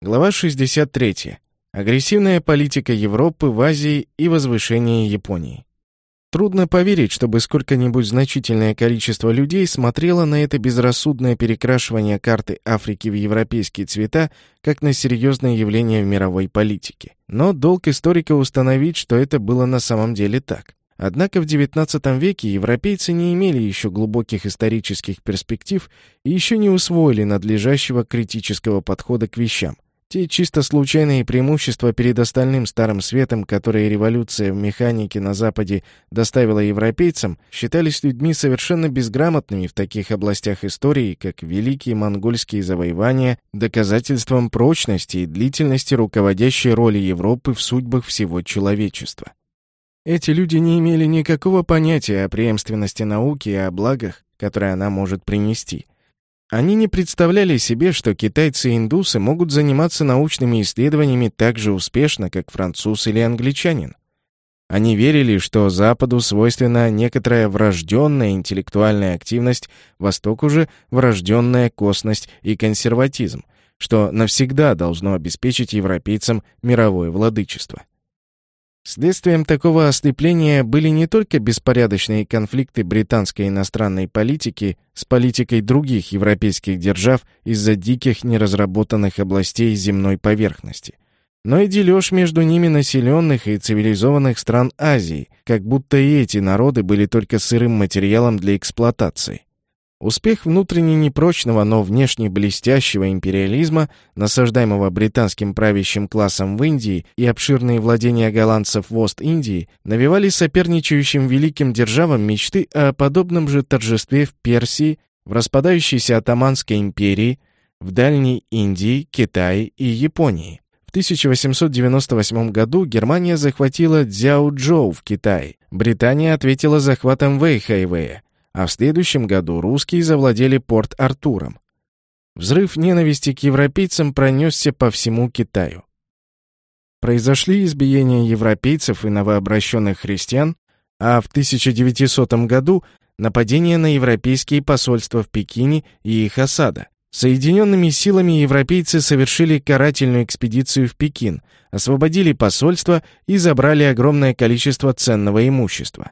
Глава 63. Агрессивная политика Европы в Азии и возвышение Японии. Трудно поверить, чтобы сколько-нибудь значительное количество людей смотрело на это безрассудное перекрашивание карты Африки в европейские цвета как на серьезное явление в мировой политике. Но долг историка установить, что это было на самом деле так. Однако в XIX веке европейцы не имели еще глубоких исторических перспектив и еще не усвоили надлежащего критического подхода к вещам. Те чисто случайные преимущества перед остальным Старым Светом, которые революция в механике на Западе доставила европейцам, считались людьми совершенно безграмотными в таких областях истории, как Великие монгольские завоевания, доказательством прочности и длительности руководящей роли Европы в судьбах всего человечества. Эти люди не имели никакого понятия о преемственности науки и о благах, которые она может принести – они не представляли себе, что китайцы и индусы могут заниматься научными исследованиями так же успешно, как француз или англичанин. Они верили, что Западу свойственна некоторая врожденная интеллектуальная активность, Востоку же врожденная косность и консерватизм, что навсегда должно обеспечить европейцам мировое владычество. Следствием такого ослепления были не только беспорядочные конфликты британской иностранной политики с политикой других европейских держав из-за диких неразработанных областей земной поверхности, но и дележ между ними населенных и цивилизованных стран Азии, как будто и эти народы были только сырым материалом для эксплуатации. Успех внутренне непрочного, но внешне блестящего империализма, насаждаемого британским правящим классом в Индии и обширные владения голландцев в Ост-Индии, навевали соперничающим великим державам мечты о подобном же торжестве в Персии, в распадающейся Атаманской империи, в Дальней Индии, Китае и Японии. В 1898 году Германия захватила Цзяоджоу в Китае. Британия ответила захватом Вэйхайвэя а в следующем году русские завладели Порт-Артуром. Взрыв ненависти к европейцам пронесся по всему Китаю. Произошли избиения европейцев и новообращенных христиан, а в 1900 году нападение на европейские посольства в Пекине и их осада. Соединенными силами европейцы совершили карательную экспедицию в Пекин, освободили посольство и забрали огромное количество ценного имущества.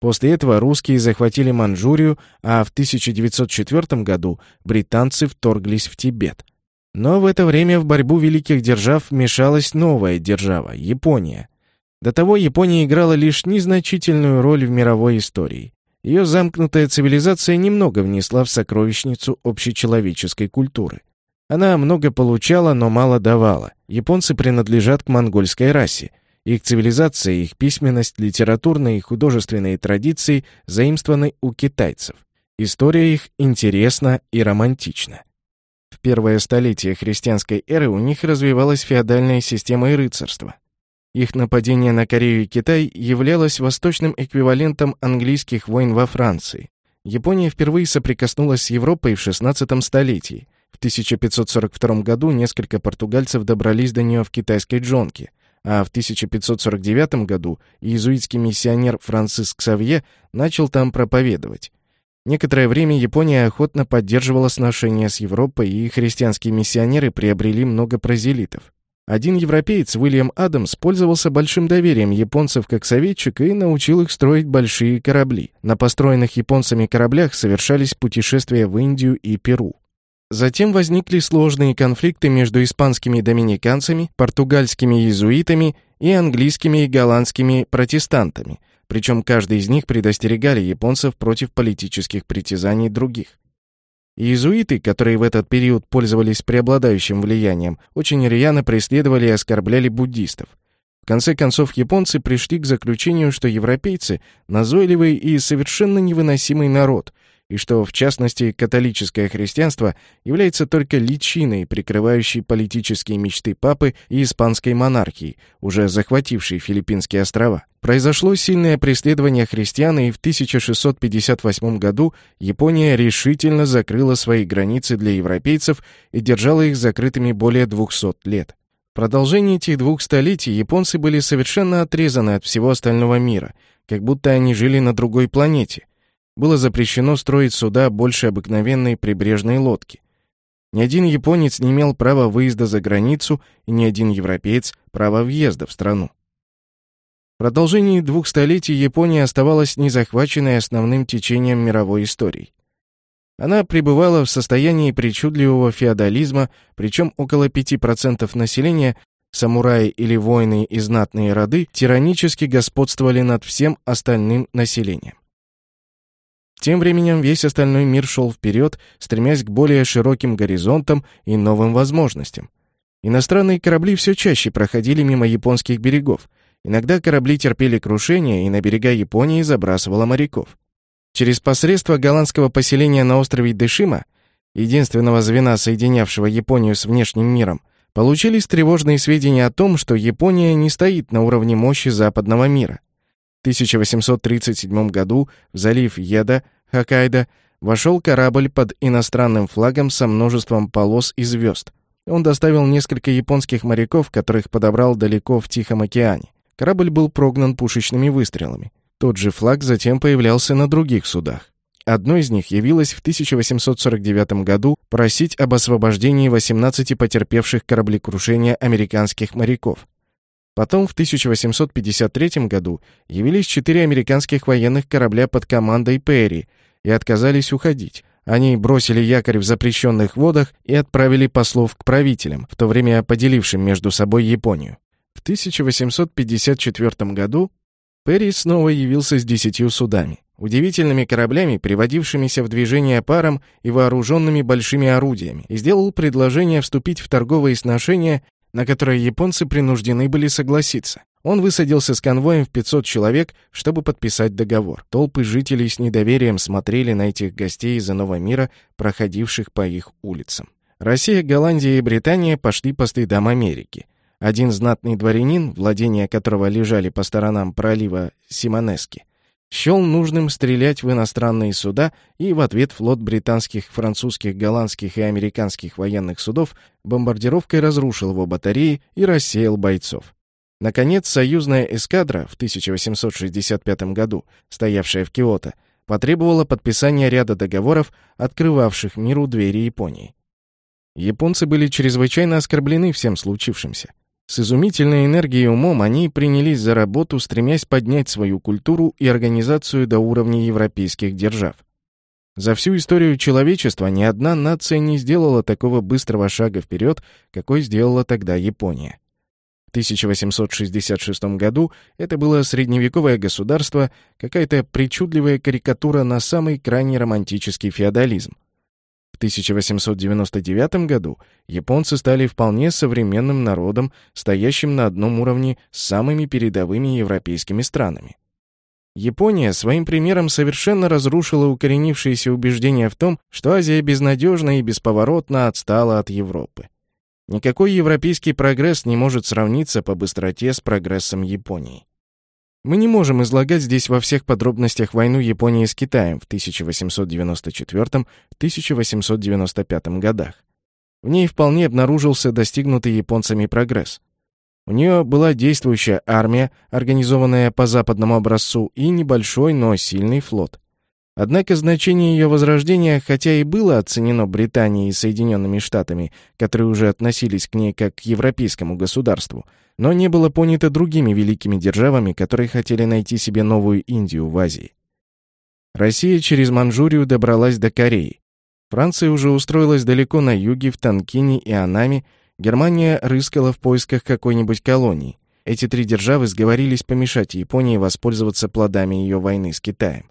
После этого русские захватили Манчжурию, а в 1904 году британцы вторглись в Тибет. Но в это время в борьбу великих держав вмешалась новая держава – Япония. До того Япония играла лишь незначительную роль в мировой истории. Ее замкнутая цивилизация немного внесла в сокровищницу общечеловеческой культуры. Она много получала, но мало давала. Японцы принадлежат к монгольской расе – их цивилизация, их письменность, литературные и художественные традиции заимствованы у китайцев. История их интересна и романтична. В первое столетие христианской эры у них развивалась феодальная система и рыцарство. Их нападение на Корею и Китай являлось восточным эквивалентом английских войн во Франции. Япония впервые соприкоснулась с Европой в XVI столетии. В 1542 году несколько португальцев добрались до нее в китайской джонке, а в 1549 году иезуитский миссионер Франциск Савье начал там проповедовать. Некоторое время Япония охотно поддерживала сношения с Европой, и христианские миссионеры приобрели много прозелитов. Один европеец, Уильям Адамс, пользовался большим доверием японцев как советчик и научил их строить большие корабли. На построенных японцами кораблях совершались путешествия в Индию и Перу. Затем возникли сложные конфликты между испанскими доминиканцами, португальскими иезуитами и английскими и голландскими протестантами, причем каждый из них предостерегали японцев против политических притязаний других. Иезуиты, которые в этот период пользовались преобладающим влиянием, очень рьяно преследовали и оскорбляли буддистов. В конце концов, японцы пришли к заключению, что европейцы – назойливый и совершенно невыносимый народ – и что, в частности, католическое христианство является только личиной, прикрывающей политические мечты папы и испанской монархии, уже захватившей Филиппинские острова. Произошло сильное преследование христиан, и в 1658 году Япония решительно закрыла свои границы для европейцев и держала их закрытыми более 200 лет. В продолжении этих двух столетий японцы были совершенно отрезаны от всего остального мира, как будто они жили на другой планете, было запрещено строить суда больше обыкновенной прибрежной лодки. Ни один японец не имел права выезда за границу, и ни один европеец — права въезда в страну. В продолжении двух столетий Япония оставалась незахваченной основным течением мировой истории. Она пребывала в состоянии причудливого феодализма, причем около 5% населения, самураи или воины и знатные роды, тиранически господствовали над всем остальным населением. Тем временем весь остальной мир шел вперед, стремясь к более широким горизонтам и новым возможностям. Иностранные корабли все чаще проходили мимо японских берегов. Иногда корабли терпели крушение, и на берега Японии забрасывало моряков. Через посредство голландского поселения на острове Дешима, единственного звена, соединявшего Японию с внешним миром, получились тревожные сведения о том, что Япония не стоит на уровне мощи западного мира. В 1837 году в залив Еда, Хоккайдо, вошел корабль под иностранным флагом со множеством полос и звезд. Он доставил несколько японских моряков, которых подобрал далеко в Тихом океане. Корабль был прогнан пушечными выстрелами. Тот же флаг затем появлялся на других судах. Одной из них явилось в 1849 году просить об освобождении 18 потерпевших кораблекрушения американских моряков. Потом в 1853 году явились четыре американских военных корабля под командой Перри и отказались уходить. Они бросили якорь в запрещенных водах и отправили послов к правителям, в то время поделившим между собой Японию. В 1854 году Перри снова явился с десятью судами, удивительными кораблями, приводившимися в движение паром и вооруженными большими орудиями, и сделал предложение вступить в торговые сношения, на которые японцы принуждены были согласиться. Он высадился с конвоем в 500 человек, чтобы подписать договор. Толпы жителей с недоверием смотрели на этих гостей из иного мира, проходивших по их улицам. Россия, Голландия и Британия пошли по следам Америки – один знатный дворянин, владения которого лежали по сторонам пролива Симонески, счел нужным стрелять в иностранные суда, и в ответ флот британских, французских, голландских и американских военных судов бомбардировкой разрушил его батареи и рассеял бойцов. Наконец, союзная эскадра в 1865 году, стоявшая в Киото, потребовала подписания ряда договоров, открывавших миру двери Японии. Японцы были чрезвычайно оскорблены всем случившимся. С изумительной энергией умом они принялись за работу, стремясь поднять свою культуру и организацию до уровня европейских держав. За всю историю человечества ни одна нация не сделала такого быстрого шага вперед, какой сделала тогда Япония. В 1866 году это было средневековое государство, какая-то причудливая карикатура на самый крайне романтический феодализм. В 1899 году японцы стали вполне современным народом, стоящим на одном уровне с самыми передовыми европейскими странами. Япония своим примером совершенно разрушила укоренившиеся убеждения в том, что Азия безнадежно и бесповоротно отстала от Европы. Никакой европейский прогресс не может сравниться по быстроте с прогрессом Японии. Мы не можем излагать здесь во всех подробностях войну Японии с Китаем в 1894-1895 годах. В ней вполне обнаружился достигнутый японцами прогресс. У нее была действующая армия, организованная по западному образцу, и небольшой, но сильный флот. Однако значение ее возрождения, хотя и было оценено Британией и Соединенными Штатами, которые уже относились к ней как к европейскому государству, но не было понято другими великими державами, которые хотели найти себе новую Индию в Азии. Россия через Манчжурию добралась до Кореи. Франция уже устроилась далеко на юге, в Танкине и Анаме, Германия рыскала в поисках какой-нибудь колонии. Эти три державы сговорились помешать Японии воспользоваться плодами ее войны с Китаем.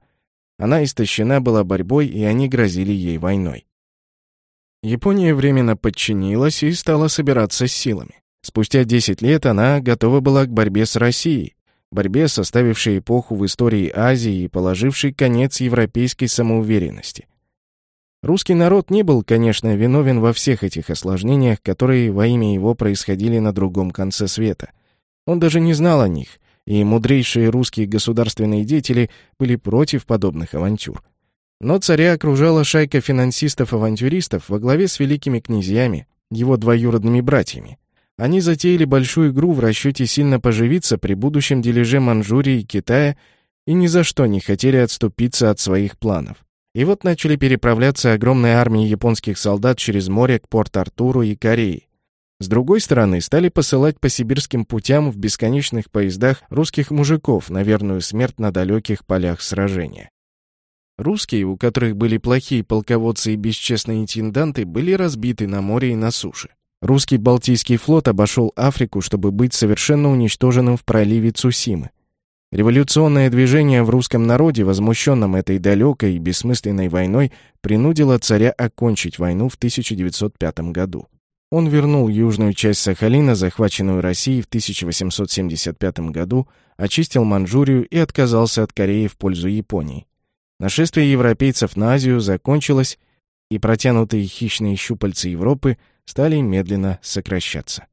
Она истощена была борьбой, и они грозили ей войной. Япония временно подчинилась и стала собираться с силами. Спустя 10 лет она готова была к борьбе с Россией, борьбе, составившей эпоху в истории Азии и положившей конец европейской самоуверенности. Русский народ не был, конечно, виновен во всех этих осложнениях, которые во имя его происходили на другом конце света. Он даже не знал о них, и мудрейшие русские государственные деятели были против подобных авантюр. Но царя окружала шайка финансистов-авантюристов во главе с великими князьями, его двоюродными братьями. Они затеяли большую игру в расчете сильно поживиться при будущем дележе Манчжурии и Китая и ни за что не хотели отступиться от своих планов. И вот начали переправляться огромные армии японских солдат через море к Порт-Артуру и Корее. С другой стороны, стали посылать по сибирским путям в бесконечных поездах русских мужиков на верную смерть на далеких полях сражения. Русские, у которых были плохие полководцы и бесчестные интенданты, были разбиты на море и на суше. Русский Балтийский флот обошел Африку, чтобы быть совершенно уничтоженным в проливе Цусимы. Революционное движение в русском народе, возмущенном этой далекой и бессмысленной войной, принудило царя окончить войну в 1905 году. Он вернул южную часть Сахалина, захваченную Россией в 1875 году, очистил Манчжурию и отказался от Кореи в пользу Японии. Нашествие европейцев на Азию закончилось, и протянутые хищные щупальца Европы стали медленно сокращаться.